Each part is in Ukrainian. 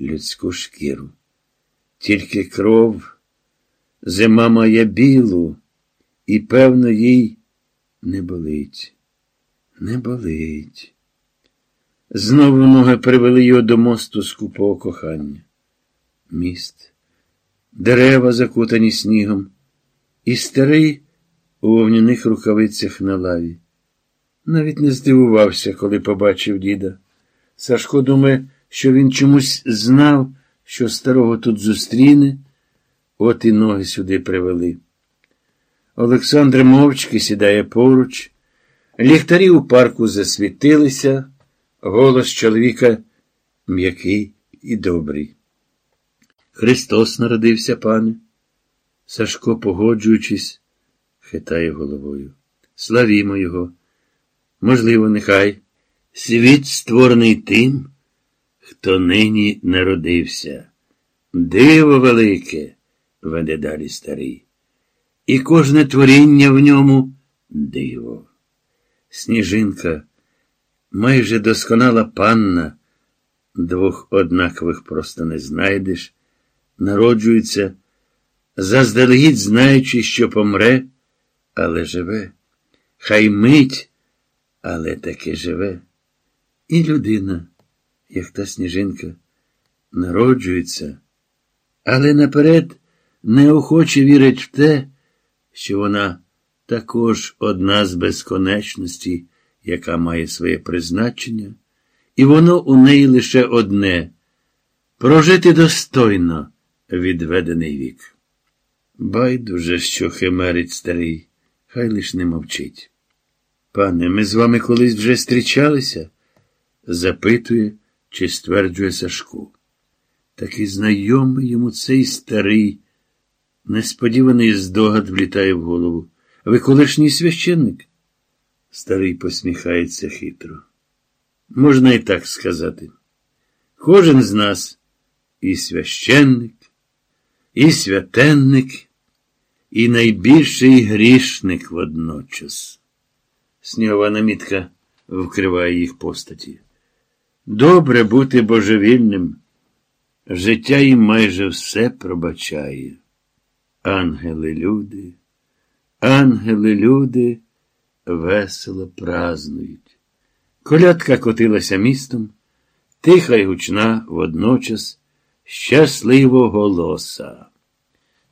людську шкіру. Тільки кров, зима має білу, і, певно, їй не болить, не болить. Знову ноги привели його до мосту скупого кохання. Міст, дерева, закутані снігом, і старий у вовняних рукавицях на лаві. Навіть не здивувався, коли побачив діда. Сашко думає, що він чомусь знав, що старого тут зустріне, от і ноги сюди привели. Олександр мовчки сідає поруч, ліхтарі у парку засвітилися, голос чоловіка м'який і добрий. Христос народився, пане. Сашко, погоджуючись, хитає головою. Славімо Його. Можливо, нехай. Світ створений тим, хто нині народився. Диво велике, веде далі старий. І кожне творіння в ньому диво. Сніжинка, майже досконала панна, двох однакових просто не знайдеш, народжується, заздалегідь знаючи, що помре, але живе. Хай мить, але таки живе. І людина, як та сніжинка, народжується, але наперед неохоче вірить в те, що вона також одна з безконечності, яка має своє призначення, і воно у неї лише одне прожити достойно відведений вік. Байдуже, що химерить старий, хай лиш не мовчить. Пане, ми з вами колись вже зустрічалися? запитує чи стверджує Сашку. Такий знайомий йому цей старий, несподіваний здогад влітає в голову. Ви колишній священник? Старий посміхається хитро. Можна і так сказати. Кожен з нас і священник, і святенник, і найбільший грішник водночас. Снігова намітка вкриває їх постаті. Добре бути божевільним. Життя їм майже все пробачає. Ангели люди, ангели люди весело празнують. Колядка котилася містом, тиха й гучна водночас щасливого голоса.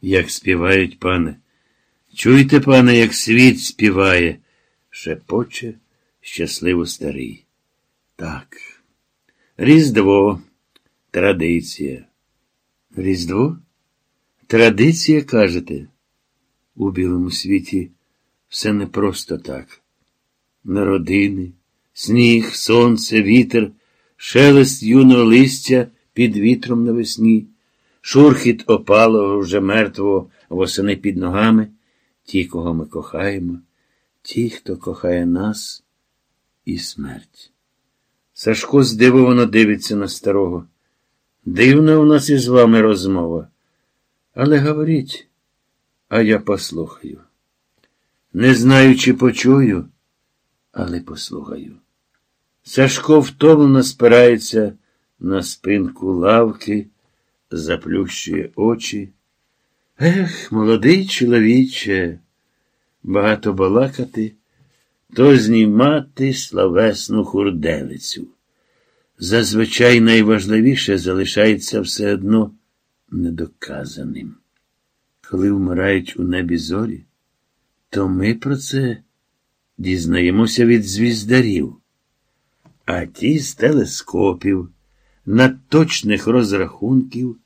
Як співають, пане, чуйте, пане, як світ співає, шепоче щасливо старий. Так. Різдво, традиція. Різдво? Традиція, кажете? У білому світі все не просто так. Народини, сніг, сонце, вітер, шелест юного листя під вітром навесні, шурхіт опалого вже мертвого восени під ногами, ті, кого ми кохаємо, ті, хто кохає нас, і смерть. Сашко здивовано дивиться на старого. Дивна у нас із вами розмова. Але говоріть, а я послухаю. Не знаю, чи почую, але послухаю. Сашко втомлено спирається на спинку лавки, заплющує очі. Ех, молодий чоловіче, багато балакати то знімати славесну хурделицю. Зазвичай найважливіше залишається все одно недоказаним. Коли вмирають у небі зорі, то ми про це дізнаємося від звіздарів, а ті з телескопів, надточних розрахунків.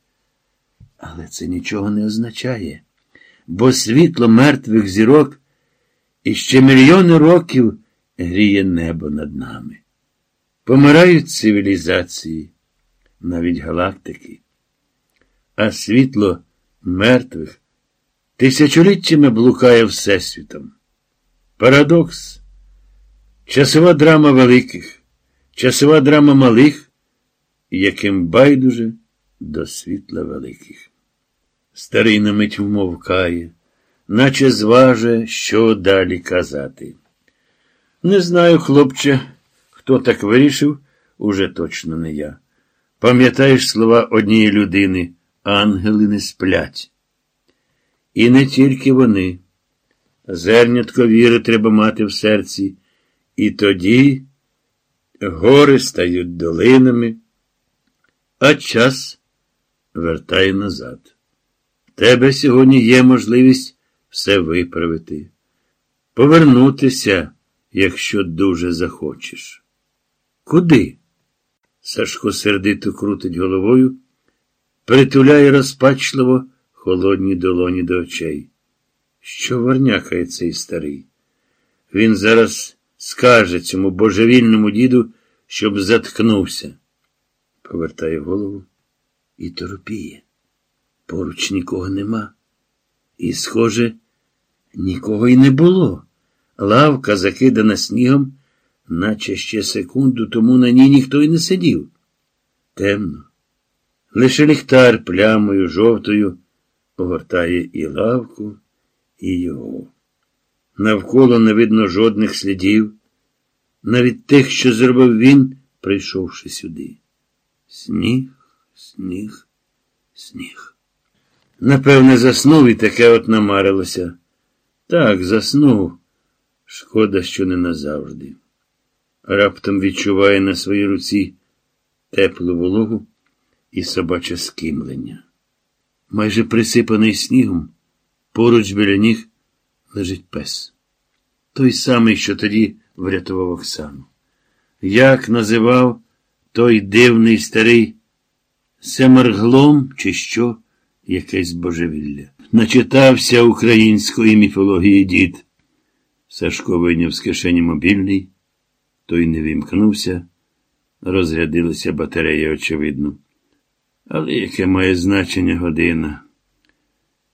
Але це нічого не означає, бо світло мертвих зірок. І ще мільйони років гріє небо над нами. Помирають цивілізації, навіть галактики, а світло мертвих тисячоліттями блукає Всесвітом. Парадокс. Часова драма великих, часова драма малих, яким байдуже до світла великих. Старий на мить вмовкає наче зваже, що далі казати. Не знаю, хлопче, хто так вирішив, уже точно не я. Пам'ятаєш слова однієї людини, ангели не сплять. І не тільки вони. Зернятко віри треба мати в серці, і тоді гори стають долинами, а час вертає назад. Тебе сьогодні є можливість все виправити, повернутися, якщо дуже захочеш. Куди? Сашко сердито крутить головою, притуляє розпачливо холодні долоні до очей. Що варнякає цей старий? Він зараз скаже цьому божевільному діду, щоб заткнувся. Повертає голову і торопіє. Поруч нікого нема. І, схоже, нікого й не було. Лавка закидана снігом, наче ще секунду тому на ній ніхто й не сидів. Темно. Лише ліхтар плямою жовтою огортає і лавку, і його. Навколо не видно жодних слідів, навіть тих, що зробив він, прийшовши сюди. Сніг, сніг, сніг. Напевне, заснув і таке от намарилося. Так, заснув. Шкода, що не назавжди. Раптом відчуває на своїй руці теплу вологу і собаче скимлення. Майже присипаний снігом, поруч біля ніг лежить пес. Той самий, що тоді врятував Оксану. Як називав той дивний старий семерглом, чи що, якесь божевілля. Начитався української міфології дід. Сашко вийняв з кишені мобільний, той не вімкнувся, розрядилася батарея, очевидно. Але яке має значення година?